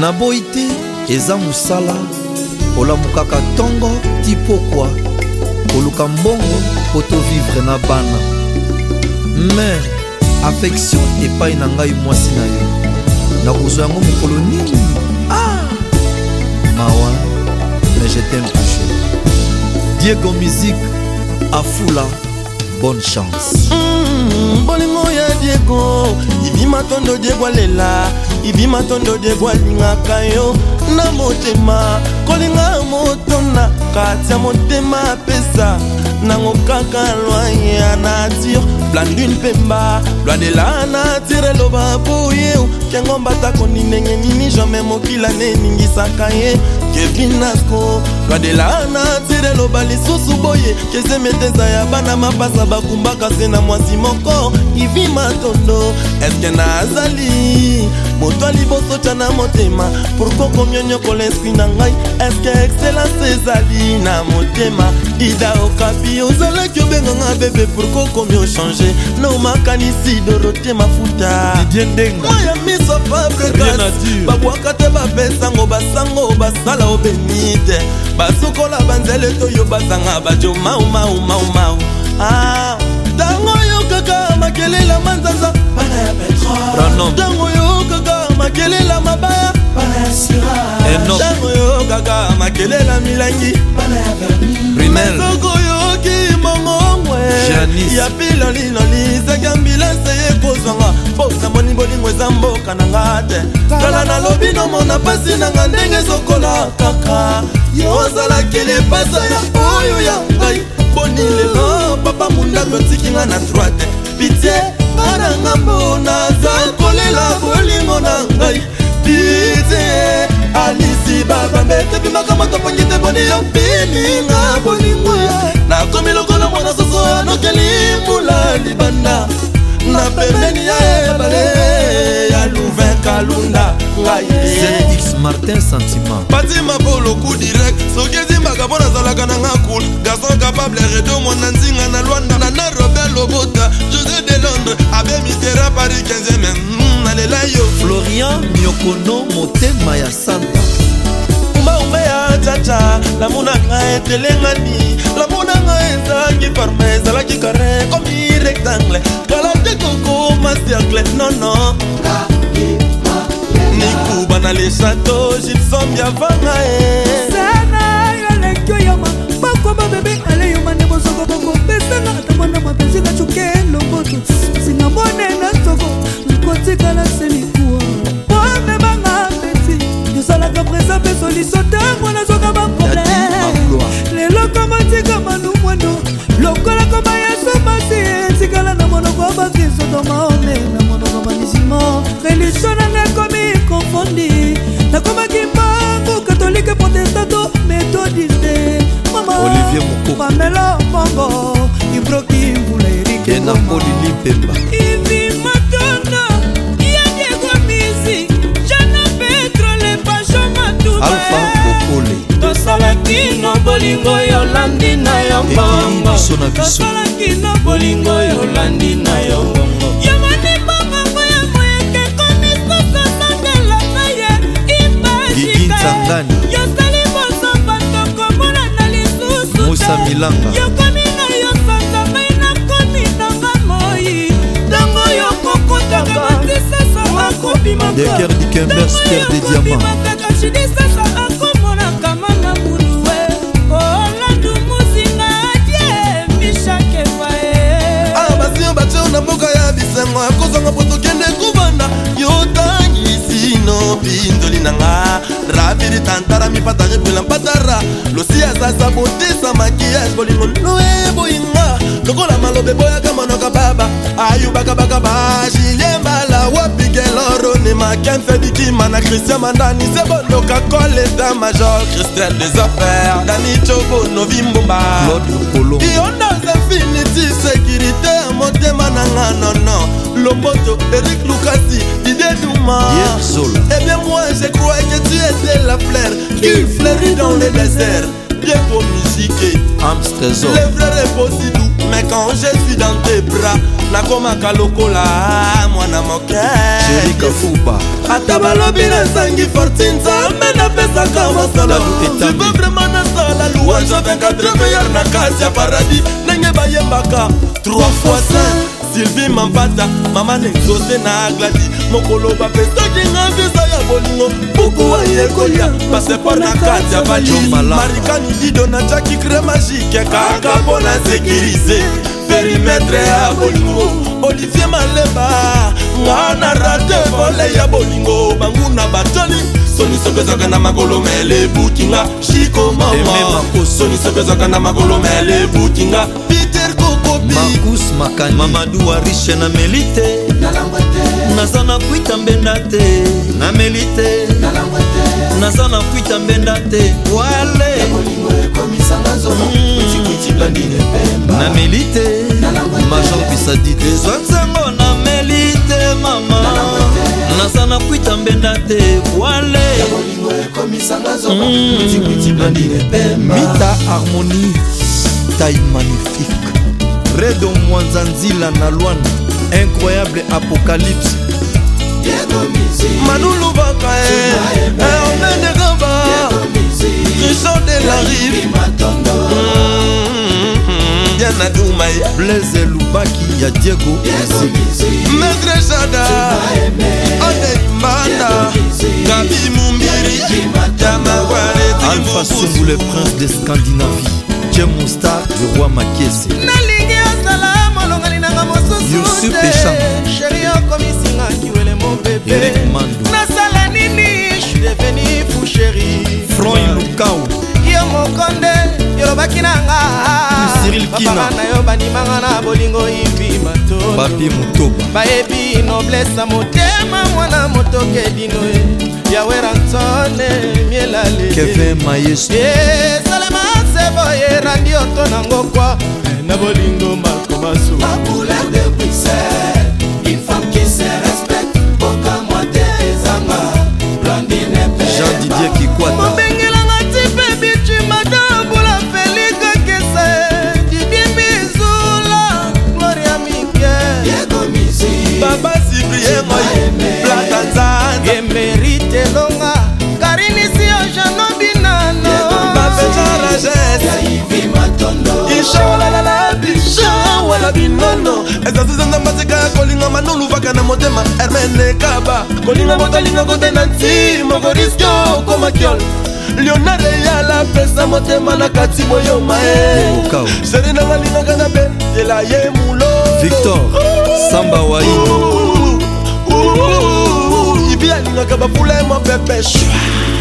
naboyi te eza mosala olamukaka ntongo ti pokwa koluka mbongo mpo tovivre na bana mer affection epai na ngai mwasi na yo nakozwa yango mokolo nini ah! mawa mais je t'aime toujours diego musique afula bonne chance mm, bolingo ya diego ibimatondo diego alela ibima tondo debwalingaka yo na motema akolinga motona kati ya motema apesa nango kaka lwi ya nature plan lune mpemba lwi de la nature eloba po ye kengo mbatakoni ndenge nini jamai mokila nde eningisaka ye kevin nasko lwi de la nature eloba lisusu boye kezeme teza ya bana mapasa bakumbaka se na mwasi moko ivi matondo eske nazali moto aliboso tya na motema pourkua komionyokola esprit na ngai eske excellence ezali na motema ida okapi ozalaki obenganga bebe pourko okomi ochange nomakanisi dorote mafuta moya miso fabrekas babwaka te bapesango basango basala obeni te basukola banzele toyo bazanga bajo maumaumaumaumau ah, ntango oyokaka makelela manzanza ntango oyokaka makelela na milangi masoko yoki mongongwe ya piloliloli zaka mbilase ekozwanga mpo namoni bolingo eza mboka na nga te tala nalobi nomona mpasi na nga ndenge ezokola kaka yo ozalaki lipasa ya oyo ya ngai boni lelo papa mundambi otiki nga na droite pitie nga na ngambo naza kolela bolingo na ngai ete bimaka moto pongi te boni yo bilinga bolingo nakomi lokola mwana soso anokeli mbula libanda na pembeni ya ebale ya louvain kalunda ngai martin sentiment patima mpo loku direct soki ezimbaka mpo nazalaka nanga cool garçon capable redo mwana nzinga na lwanda nana robert lobota josé de londres abe mitera paris 15 hmm, nalela yo florian miokono motema ya sante lamu na ngai etelengani lamu na ngai ezalaki parme ezalaki kare komi rectangle kala te koko masiangle nono nikuba na lechateau gipsom ya vanga e sana yoleki oyoma bakwa babebe aleyoma nde bozoko bokopesana ata mwana mapenzi nacuke longoto singa mone na soko nakotikala selikuwa pone banga peti yosalaka presa mpe soliso ntango nazoka bako maome na monoko bamisimo religio nanga ekomi konfondi nakomaki mbangu katolike protestanto metodiste mamaolivier moko pamelo mbongo ibroki mbula erikena polili pemba ivi matona yadiego misi jana petro lepajo matualfa kokole tosalaki no bolingo yolandi na yo mbongo tosalaki no bolingo yolandi na yo mbongo ngani yosali bosopa tokomona na lisusu musa milanga yokomi na yo sanzamai nakomi nanga moi ntango yokokotaka matisa sa akobimaka deker dikembersker de diamant epata epela mpatara losi aza sabotisa makiyage bolingo noeboyinga lokola maloba eboyaka monoka baba ayubakabaka bajilie mbala wapikelorone makenfe bikima na kristian mandani se bondoka koleta major christel des affaires dani cobo novi mbumba ionda zefiniti sekirite ya motema na nga nono Lopoto, Eric Lucasi, Didier Douma. Eh bien, moi, je croyais que tu étais la fleur qui fleurit dans le désert. Bien pour musique, Amsterdam. Les fleurs est possible, mais quand je suis dans tes bras, nakomaka lokola mwana mokeerikafuba ata balobi nasangi forti nzambe napesaka masalazibe vraimen nasala louange avec 4 meilleur na kasi ya paradis ndenge bayembaka 3 fois 5 sylvie mampata mama nenzote na agladi mokolo bapesaki nga viza ya bolingo buku ayekolia pasepor na kati ya valimarikani lido na jaki cre magike kaka mpo na sekirize perimetre ya bolingo olivier malemba nga na rate vole ya bolingo banguna batoli soni soki ezwaka na makolo mele ebukinga shiko mama soni soki ezwaka na makolo mele ebukinga peter kokobi makani mamadu arishe nameli te naza na kwita mbenda te nameli te naza na kwita mbenda te wale nameli mm. te major bisadi te zwa nzango nameli te mama naza na kwita mbenda te wale mm. mita harmonie taille magnifique redo mwanza nzila na lwana incroyable apocalypse manulu baka omenegaba eh, eh, kriso de la rive diana mm-hmm. dumaya eh, blaise lubaki ya diego maître jada aneimanda gabi mumbiri yamawarealfa sumbule prince de scandinavie jemostar le roi makese nalinge bolongani nanga mosusu te sheri okomisinga kiwele mobebe nasala nini deveni fusheri froy lukau yo mokonde yolobaki nanga bapama na yo bandimanga na bolingo imbi matobabi motoba bayebi noblesa motema mwana motokebino e. ye yawerantone mielalekeve mayeso esalema sebo ye randi oto nango kwa na bolingo makoma suku monene kaba kolinga kotolingango te na ntima okoriske okoma kiole leonard eyala pesa motema na kati boyoma e seri nanga lingaka na mpe yela ye mulo victor samba waini ibi alingaka bafula ye mopepe shwa